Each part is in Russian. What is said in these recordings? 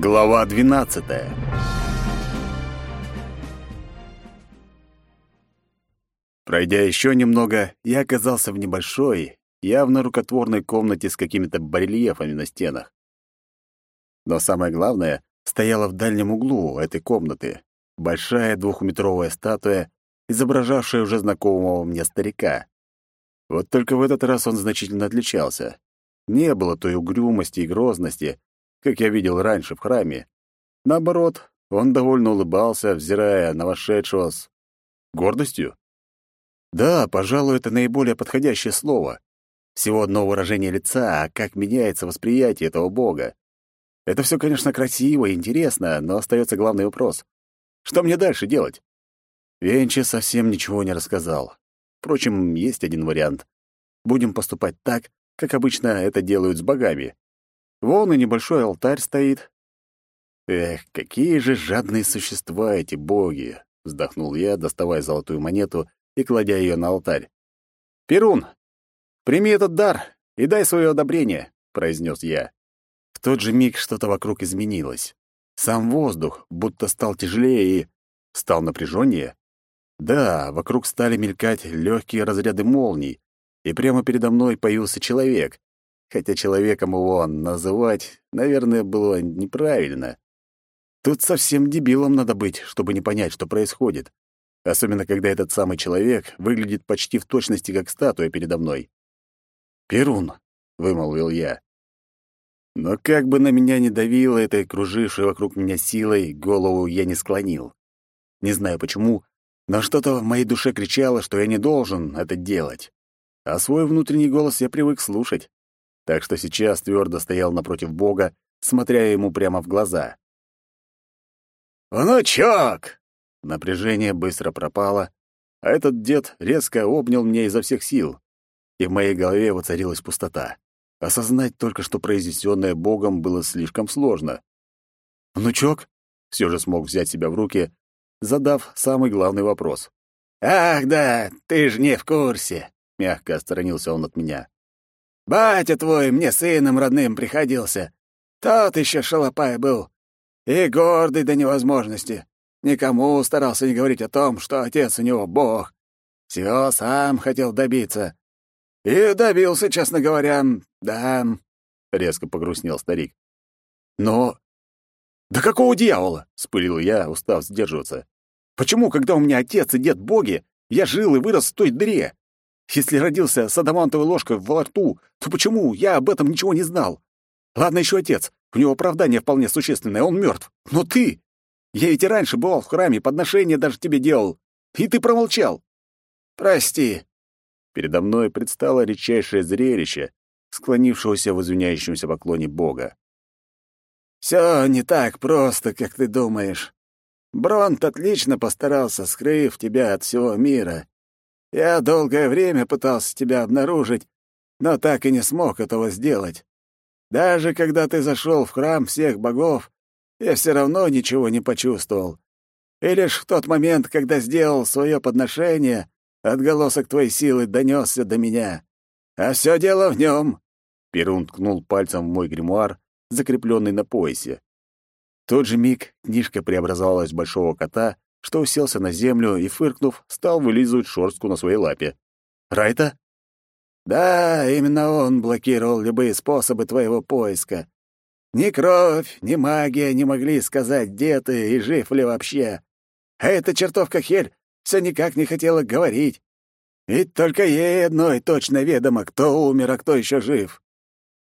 Глава 12. Пройдя еще немного, я оказался в небольшой, явно рукотворной комнате с какими-то барельефами на стенах. Но самое главное, стояла в дальнем углу этой комнаты большая двухметровая статуя, изображавшая уже знакомого мне старика. Вот только в этот раз он значительно отличался. Не было той угрюмости и грозности, как я видел раньше в храме. Наоборот, он довольно улыбался, взирая на вошедшего с гордостью. Да, пожалуй, это наиболее подходящее слово. Всего одно выражение лица, а как меняется восприятие этого бога. Это все, конечно, красиво и интересно, но остается главный вопрос. Что мне дальше делать? Венчи совсем ничего не рассказал. Впрочем, есть один вариант. Будем поступать так, как обычно это делают с богами. Вон и небольшой алтарь стоит. Эх, какие же жадные существа эти боги, вздохнул я, доставая золотую монету и кладя ее на алтарь. Перун, прими этот дар и дай свое одобрение, произнес я. В тот же миг что-то вокруг изменилось. Сам воздух будто стал тяжелее и стал напряженнее. Да, вокруг стали мелькать легкие разряды молний, и прямо передо мной появился человек, хотя человеком его называть, наверное, было неправильно. Тут совсем дебилом надо быть, чтобы не понять, что происходит. Особенно, когда этот самый человек выглядит почти в точности, как статуя передо мной. «Перун», — вымолвил я. Но как бы на меня ни давило этой кружившей вокруг меня силой, голову я не склонил. Не знаю почему, но что-то в моей душе кричало, что я не должен это делать. А свой внутренний голос я привык слушать так что сейчас твердо стоял напротив Бога, смотря ему прямо в глаза. «Внучок!» Напряжение быстро пропало, а этот дед резко обнял меня изо всех сил, и в моей голове воцарилась пустота. Осознать только что произнесенное Богом было слишком сложно. «Внучок?» — все же смог взять себя в руки, задав самый главный вопрос. «Ах да, ты ж не в курсе!» — мягко отстранился он от меня. Батя твой мне сыном родным приходился. Тот еще шалопай был. И гордый до невозможности. Никому старался не говорить о том, что отец у него бог. Всего сам хотел добиться. И добился, честно говоря, да. Резко погрустнел старик. Но... «Да какого дьявола?» — спылил я, устав сдерживаться. «Почему, когда у меня отец и дед боги, я жил и вырос в той дыре? Если родился с адамантовой ложкой во рту, то почему я об этом ничего не знал? Ладно еще отец, у него оправдание вполне существенное, он мертв. Но ты... Я ведь и раньше бывал в храме, подношение даже тебе делал. И ты промолчал. Прости. Передо мной предстало редчайшее зрелище, склонившегося в извиняющемся поклоне Бога. Все не так просто, как ты думаешь. Бронт отлично постарался, скрыв тебя от всего мира. Я долгое время пытался тебя обнаружить, но так и не смог этого сделать. Даже когда ты зашел в храм всех богов, я все равно ничего не почувствовал. И лишь в тот момент, когда сделал свое подношение, отголосок твоей силы донесся до меня. А все дело в нем. Перун ткнул пальцем в мой гримуар, закрепленный на поясе. В тот же миг книжка преобразовалась в большого кота что уселся на землю и, фыркнув, стал вылизывать шорстку на своей лапе. «Райта?» «Да, именно он блокировал любые способы твоего поиска. Ни кровь, ни магия не могли сказать, где ты и жив ли вообще. А эта чертовка Хель все никак не хотела говорить. Ведь только ей одной точно ведомо, кто умер, а кто еще жив».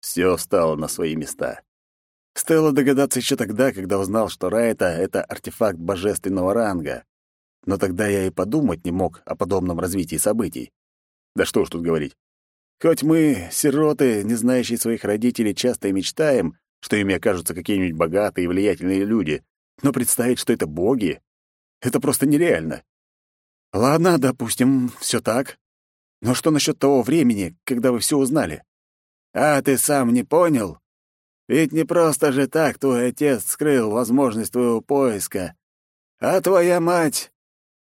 Все встало на свои места. Стоило догадаться еще тогда, когда узнал, что Райта — это артефакт божественного ранга. Но тогда я и подумать не мог о подобном развитии событий. Да что ж тут говорить. Хоть мы, сироты, не знающие своих родителей, часто и мечтаем, что ими окажутся какие-нибудь богатые и влиятельные люди, но представить, что это боги, это просто нереально. Ладно, допустим, все так. Но что насчет того времени, когда вы все узнали? А ты сам не понял? Ведь не просто же так твой отец скрыл возможность твоего поиска. А твоя мать...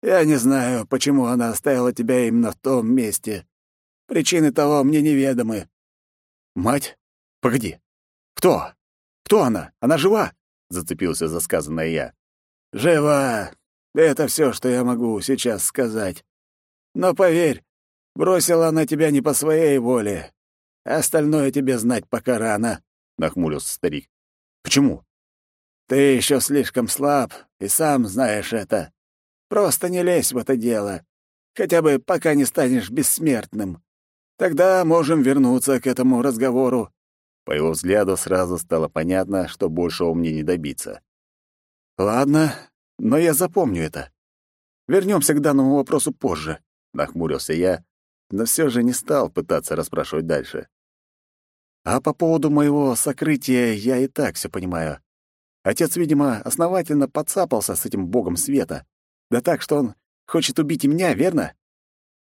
Я не знаю, почему она оставила тебя именно в том месте. Причины того мне неведомы. Мать? Погоди. Кто? Кто она? Она жива? — зацепился за сказанное я. «Жива! Это все, что я могу сейчас сказать. Но поверь, бросила она тебя не по своей воле. Остальное тебе знать пока рано», — нахмурился старик. «Почему?» «Ты еще слишком слаб, и сам знаешь это. Просто не лезь в это дело, хотя бы пока не станешь бессмертным. Тогда можем вернуться к этому разговору». По его взгляду сразу стало понятно, что большего мне не добиться. «Ладно, но я запомню это. Вернемся к данному вопросу позже», — нахмурился я, но все же не стал пытаться расспрашивать дальше. «А по поводу моего сокрытия я и так все понимаю. Отец, видимо, основательно подцапался с этим богом света. Да так, что он хочет убить и меня, верно?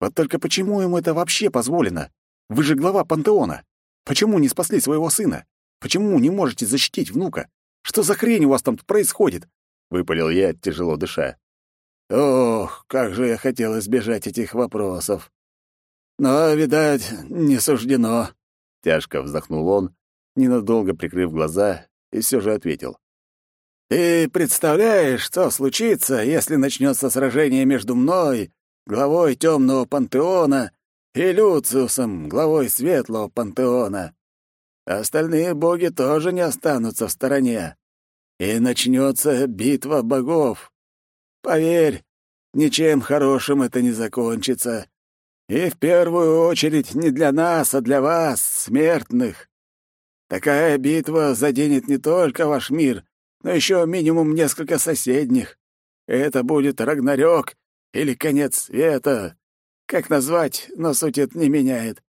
Вот только почему ему это вообще позволено? Вы же глава пантеона. Почему не спасли своего сына? Почему не можете защитить внука? Что за хрень у вас там происходит?» — выпалил я, тяжело дыша. «Ох, как же я хотел избежать этих вопросов. Но, видать, не суждено». Тяжко вздохнул он, ненадолго прикрыв глаза, и все же ответил. «Ты представляешь, что случится, если начнется сражение между мной, главой темного пантеона, и Люциусом, главой светлого пантеона. Остальные боги тоже не останутся в стороне. И начнется битва богов. Поверь, ничем хорошим это не закончится. И в первую очередь не для нас, а для вас, смертных. Такая битва заденет не только ваш мир, но еще минимум несколько соседних. Это будет Рагнарёк или конец света. Как назвать, но суть это не меняет.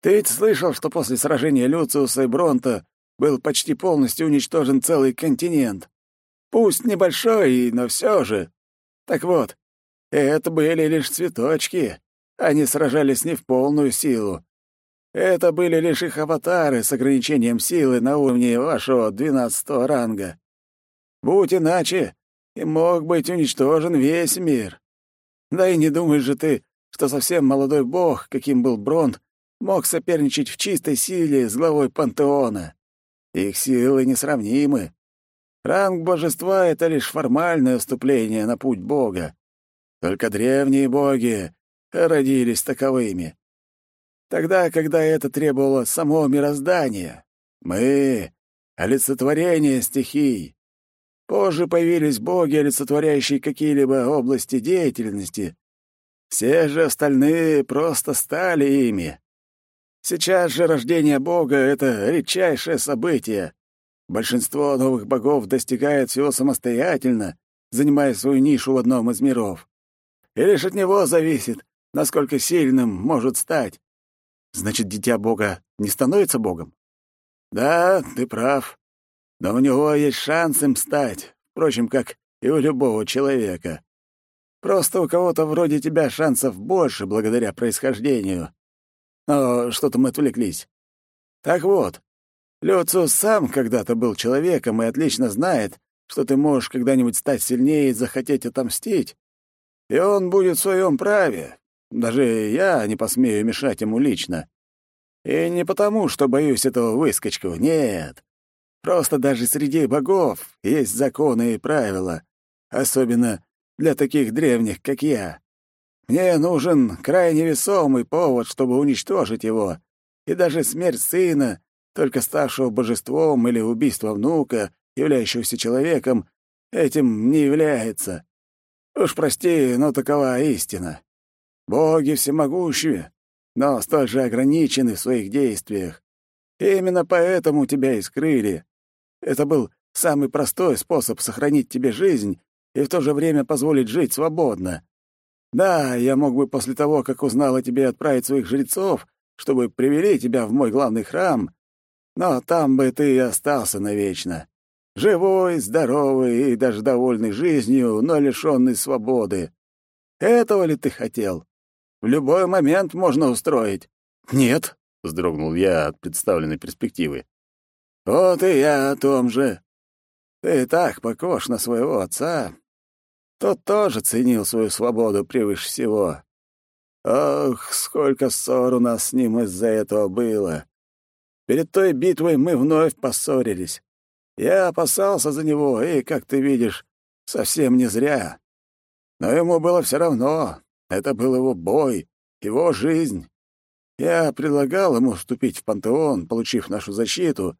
Ты ведь слышал, что после сражения Люциуса и Бронта был почти полностью уничтожен целый континент? Пусть небольшой, но все же. Так вот, это были лишь цветочки. Они сражались не в полную силу. Это были лишь их аватары с ограничением силы на уровне вашего двенадцатого ранга. Будь иначе, и мог быть уничтожен весь мир. Да и не думаешь же ты, что совсем молодой бог, каким был Бронт, мог соперничать в чистой силе с главой пантеона. Их силы несравнимы. Ранг божества — это лишь формальное вступление на путь бога. Только древние боги родились таковыми. Тогда, когда это требовало само мироздание. Мы — олицетворение стихий. Позже появились боги, олицетворяющие какие-либо области деятельности. Все же остальные просто стали ими. Сейчас же рождение Бога — это редчайшее событие. Большинство новых богов достигает всего самостоятельно, занимая свою нишу в одном из миров. И лишь от него зависит, насколько сильным может стать. Значит, дитя Бога не становится Богом? Да, ты прав. Но у него есть шанс им стать, впрочем, как и у любого человека. Просто у кого-то вроде тебя шансов больше благодаря происхождению. Но что-то мы отвлеклись. Так вот, Люциус сам когда-то был человеком и отлично знает, что ты можешь когда-нибудь стать сильнее и захотеть отомстить. И он будет в своем праве. Даже я не посмею мешать ему лично. И не потому, что боюсь этого выскочку, нет. Просто даже среди богов есть законы и правила, особенно для таких древних, как я. Мне нужен крайне весомый повод, чтобы уничтожить его, и даже смерть сына, только ставшего божеством, или убийство внука, являющегося человеком, этим не является. Уж прости, но такова истина. Боги всемогущие, но столь же ограничены в своих действиях. Именно поэтому тебя и скрыли. Это был самый простой способ сохранить тебе жизнь и в то же время позволить жить свободно. Да, я мог бы после того, как узнал о тебе, отправить своих жрецов, чтобы привели тебя в мой главный храм, но там бы ты и остался навечно. Живой, здоровый и даже довольный жизнью, но лишённый свободы. Этого ли ты хотел? В любой момент можно устроить. Нет, — вздрогнул я от представленной перспективы. Вот и я о том же. Ты так похож на своего отца, тот тоже ценил свою свободу превыше всего. Ох, сколько ссор у нас с ним из-за этого было. Перед той битвой мы вновь поссорились. Я опасался за него, и, как ты видишь, совсем не зря. Но ему было все равно. Это был его бой, его жизнь. Я предлагал ему вступить в пантеон, получив нашу защиту.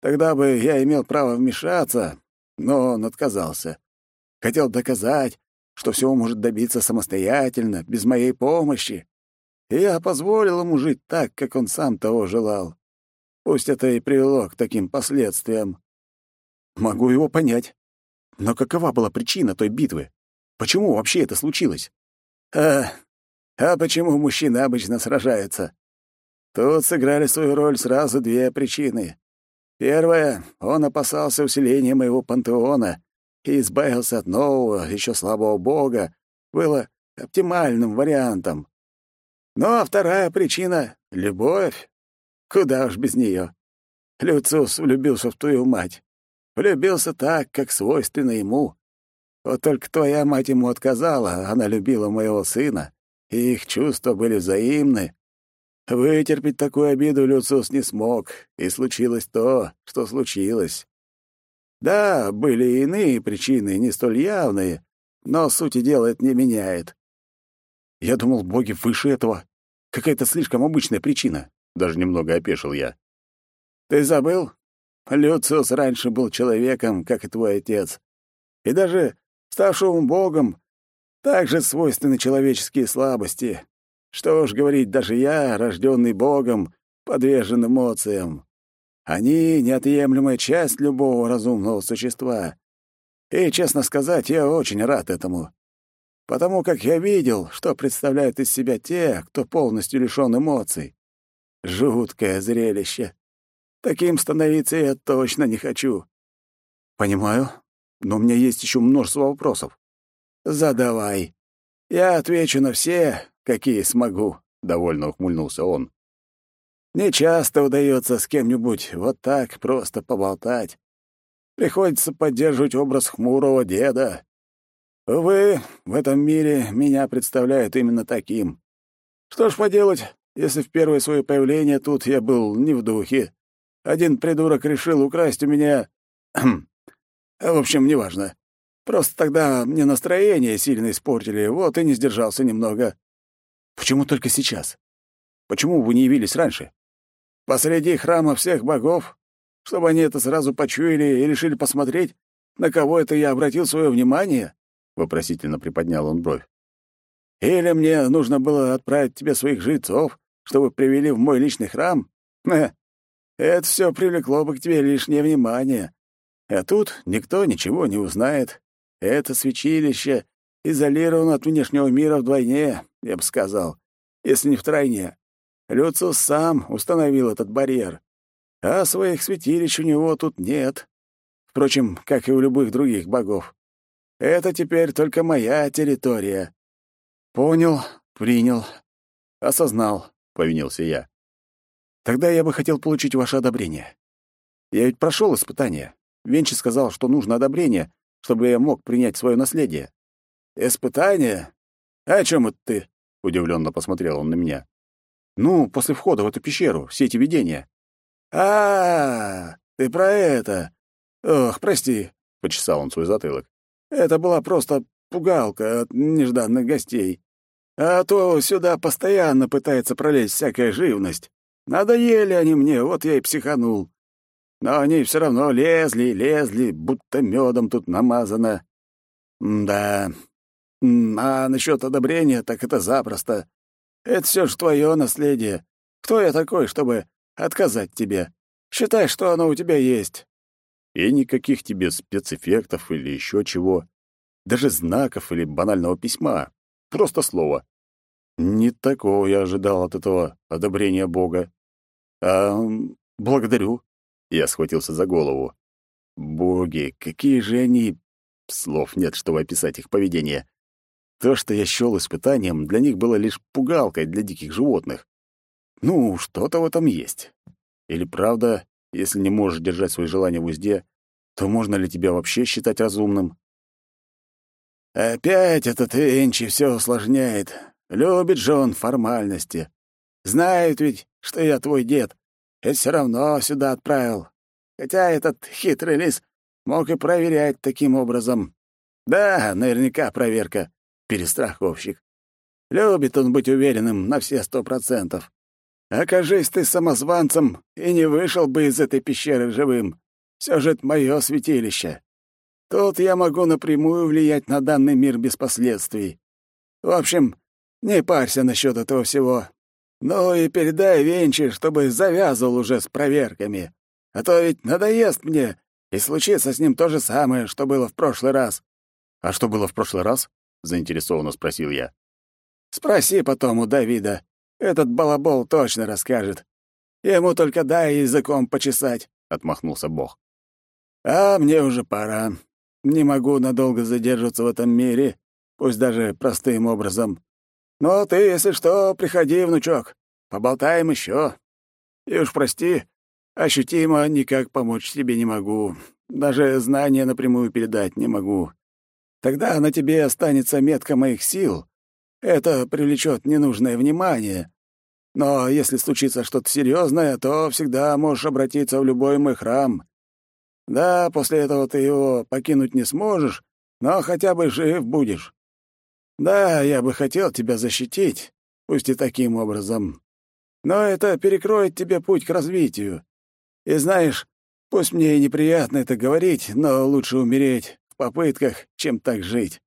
Тогда бы я имел право вмешаться, но он отказался. Хотел доказать, что всего может добиться самостоятельно, без моей помощи. И я позволил ему жить так, как он сам того желал. Пусть это и привело к таким последствиям. Могу его понять. Но какова была причина той битвы? Почему вообще это случилось? А, а почему мужчины обычно сражаются? Тут сыграли свою роль сразу две причины. Первая — он опасался усиления моего пантеона и избавился от нового, еще слабого бога, было оптимальным вариантом. Ну а вторая причина — любовь. Куда уж без нее. Люциус влюбился в твою мать. Влюбился так, как свойственно ему. Вот только твоя мать ему отказала, она любила моего сына, и их чувства были взаимны. Вытерпеть такую обиду Люциус не смог, и случилось то, что случилось. Да, были и иные причины, не столь явные, но сути дела это не меняет. Я думал, боги выше этого. Какая-то слишком обычная причина. Даже немного опешил я. Ты забыл? Люциус раньше был человеком, как и твой отец. И даже ставшему богом, также свойственны человеческие слабости. Что уж говорить, даже я, рожденный богом, подвержен эмоциям. Они — неотъемлемая часть любого разумного существа. И, честно сказать, я очень рад этому. Потому как я видел, что представляют из себя те, кто полностью лишён эмоций. Жуткое зрелище. Таким становиться я точно не хочу. Понимаю, но у меня есть еще множество вопросов. Задавай. Я отвечу на все, какие смогу, довольно ухмыльнулся он. Не часто удается с кем-нибудь вот так просто поболтать. Приходится поддерживать образ хмурого деда. Увы, в этом мире меня представляют именно таким. Что ж поделать, если в первое свое появление тут я был не в духе. Один придурок решил украсть у меня... в общем, неважно. Просто тогда мне настроение сильно испортили, вот и не сдержался немного. Почему только сейчас? Почему вы не явились раньше? Посреди храма всех богов? Чтобы они это сразу почуяли и решили посмотреть, на кого это я обратил свое внимание? Вопросительно приподнял он бровь. Или мне нужно было отправить тебе своих жрецов, чтобы привели в мой личный храм? Это все привлекло бы к тебе лишнее внимание. А тут никто ничего не узнает. Это святилище изолировано от внешнего мира вдвойне, я бы сказал, если не втройне. Люциус сам установил этот барьер, а своих святилищ у него тут нет. Впрочем, как и у любых других богов. Это теперь только моя территория. Понял, принял, осознал, — повинился я. Тогда я бы хотел получить ваше одобрение. Я ведь прошел испытание. Венчи сказал, что нужно одобрение, чтобы я мог принять свое наследие. «Испытание? А о чем это ты?» — удивленно посмотрел он на меня. «Ну, после входа в эту пещеру, все эти видения». А, -а, -а ты про это. Ох, прости», — почесал он свой затылок. «Это была просто пугалка от нежданных гостей. А то сюда постоянно пытается пролезть всякая живность. Надоели они мне, вот я и психанул. Но они все равно лезли лезли, будто медом тут намазано. да. А насчет одобрения, так это запросто. Это все ж твое наследие. Кто я такой, чтобы отказать тебе? Считай, что оно у тебя есть. И никаких тебе спецэффектов или еще чего. Даже знаков или банального письма. Просто слово. Не такого я ожидал от этого одобрения Бога. А, благодарю. Я схватился за голову. Боги, какие же они... Слов нет, чтобы описать их поведение. То, что я счёл испытанием, для них было лишь пугалкой для диких животных. Ну, что-то в этом есть. Или правда, если не можешь держать свои желания в узде, то можно ли тебя вообще считать разумным? Опять этот Энчи все усложняет. Любит же он формальности. Знает ведь, что я твой дед, и все равно сюда отправил. Хотя этот хитрый лис мог и проверять таким образом. Да, наверняка проверка. Перестраховщик. Любит он быть уверенным на все сто процентов. Окажись ты самозванцем и не вышел бы из этой пещеры живым. Все же это мое святилище. Тут я могу напрямую влиять на данный мир без последствий. В общем, не парься насчет этого всего. Ну и передай Венчи, чтобы завязывал уже с проверками. А то ведь надоест мне, и случится с ним то же самое, что было в прошлый раз». «А что было в прошлый раз?» — заинтересованно спросил я. «Спроси потом у Давида. Этот балабол точно расскажет. Ему только дай языком почесать», — отмахнулся Бог. «А мне уже пора. Не могу надолго задерживаться в этом мире, пусть даже простым образом. Но ты, если что, приходи, внучок. Поболтаем еще. И уж прости, Ощутимо никак помочь тебе не могу. Даже знания напрямую передать не могу. Тогда на тебе останется метка моих сил. Это привлечет ненужное внимание. Но если случится что-то серьезное, то всегда можешь обратиться в любой мой храм. Да, после этого ты его покинуть не сможешь, но хотя бы жив будешь. Да, я бы хотел тебя защитить, пусть и таким образом. Но это перекроет тебе путь к развитию. И знаешь, пусть мне и неприятно это говорить, но лучше умереть в попытках, чем так жить.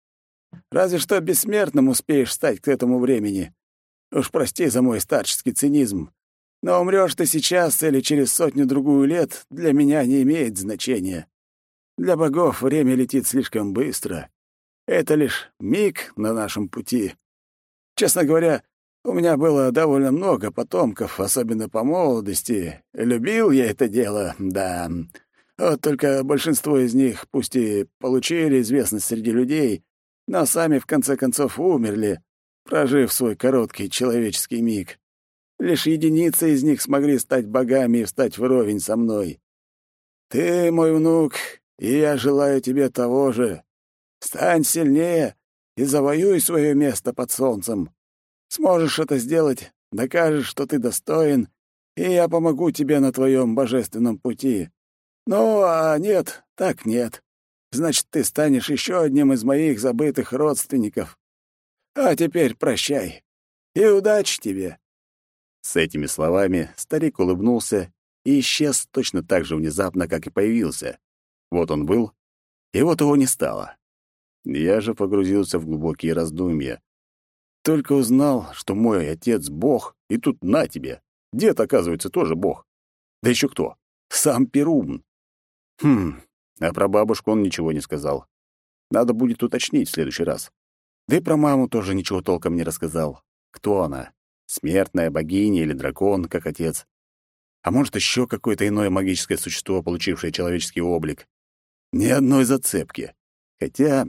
Разве что бессмертным успеешь стать к этому времени. Уж прости за мой старческий цинизм, но умрёшь ты сейчас или через сотню-другую лет для меня не имеет значения. Для богов время летит слишком быстро. Это лишь миг на нашем пути. Честно говоря, у меня было довольно много потомков, особенно по молодости. Любил я это дело, да. Вот только большинство из них, пусть и получили известность среди людей, но сами в конце концов умерли, прожив свой короткий человеческий миг. Лишь единицы из них смогли стать богами и встать вровень со мной. Ты мой внук, и я желаю тебе того же. Стань сильнее и завоюй свое место под солнцем. Сможешь это сделать, докажешь, что ты достоин, и я помогу тебе на твоем божественном пути. Ну, а нет, так нет. Значит, ты станешь еще одним из моих забытых родственников. А теперь прощай. И удачи тебе. С этими словами старик улыбнулся и исчез точно так же внезапно, как и появился. Вот он был, и вот его не стало. Я же погрузился в глубокие раздумья, только узнал, что мой отец — бог, и тут на тебе. Дед, оказывается, тоже бог. Да еще кто? Сам Перун. Хм, а про бабушку он ничего не сказал. Надо будет уточнить в следующий раз. Да и про маму тоже ничего толком не рассказал. Кто она? Смертная богиня или дракон, как отец? А может, еще какое-то иное магическое существо, получившее человеческий облик? Ни одной зацепки. Хотя...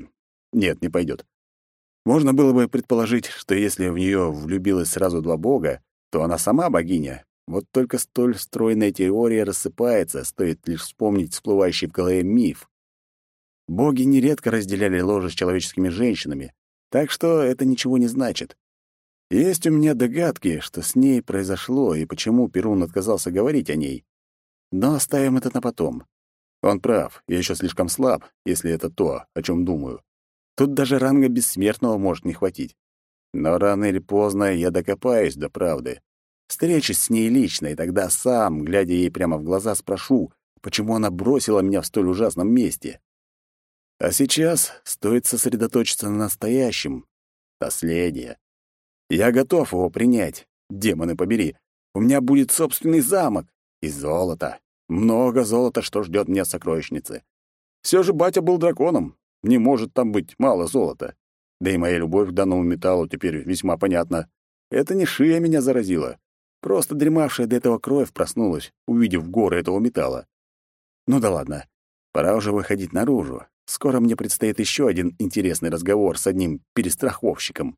Нет, не пойдет. Можно было бы предположить, что если в нее влюбилось сразу два бога, то она сама богиня. Вот только столь стройная теория рассыпается, стоит лишь вспомнить всплывающий в голове миф. Боги нередко разделяли ложе с человеческими женщинами, так что это ничего не значит. Есть у меня догадки, что с ней произошло и почему Перун отказался говорить о ней. Но оставим это на потом. Он прав, я еще слишком слаб, если это то, о чем думаю. Тут даже ранга бессмертного может не хватить. Но рано или поздно я докопаюсь до правды. Встречусь с ней лично, и тогда сам, глядя ей прямо в глаза, спрошу, почему она бросила меня в столь ужасном месте. А сейчас стоит сосредоточиться на настоящем. Последнее. Я готов его принять. Демоны побери. У меня будет собственный замок. И золото. Много золота, что ждет меня в сокровищнице. Все же батя был драконом, не может там быть мало золота. Да и моя любовь к данному металлу теперь весьма понятна. Это не шия меня заразила. Просто дремавшая до этого кровь проснулась, увидев горы этого металла. Ну да ладно. Пора уже выходить наружу. Скоро мне предстоит еще один интересный разговор с одним перестраховщиком.